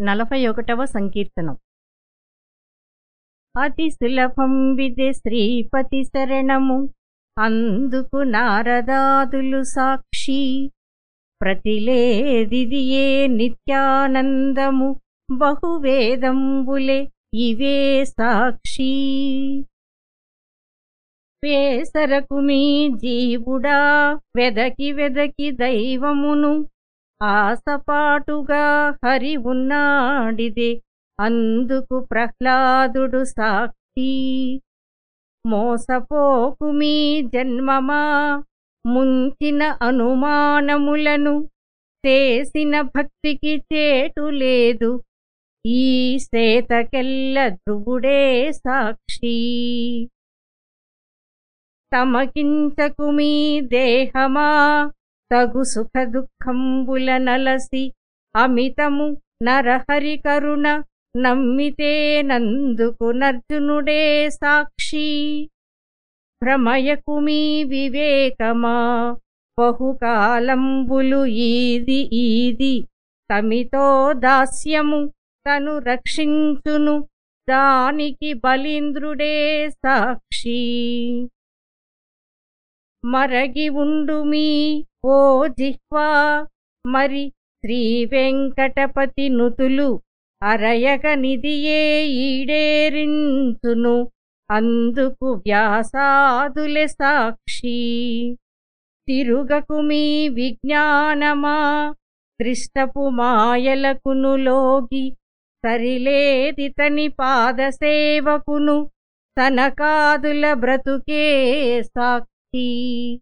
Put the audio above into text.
నలభై ఒకటవ సంకీర్తనం. అతి సులభం విదే శ్రీపతి శరణము. అందుకు నారదాదులు సాక్షి. ప్రతిలేదిదియే నిత్యానందము? బహువేదంబులే ఇవే సాక్షి. వేసరకు మీ జీవుడా వెదకి వెదకి దైవమును. ఆసపాటుగా హరి ఉన్నాడిదే. అందుకు ప్రహ్లాదుడు సాక్షి. మోసపోకు మీ జన్మమా? ముంచిన అనుమానములను చేసిన భక్తికి చేటు లేదు. ఈ సేతకెల్ల ధ్రువుడే సాక్షి. తమకించకు మీ దేహమా? తగు సుఖ దుఃఖంబుల నలసి అమితము నరహరి కరుణ నమ్మితే నందుకు నర్జునుడే సాక్షి. భ్రమయకుమీ వివేకమా బహుకాలంబులు ఈది ఈది తమితో దాస్యము తను రక్షించును దానికి బలీంద్రుడే సాక్షి. మరగి ఉండుమీ ఓ జిహ్వా! మరి శ్రీ వెంకటపతి నుతులు అరయక నిధియే ఈడేరించును అందుకు వ్యాసాదులె సాక్షి. తిరుగకు మీ విజ్ఞానమా దృష్టపు మాయలకును లోగి సరిలేదితని పాదసేవకును తన కాదుల బ్రతుకే సాక్షి. the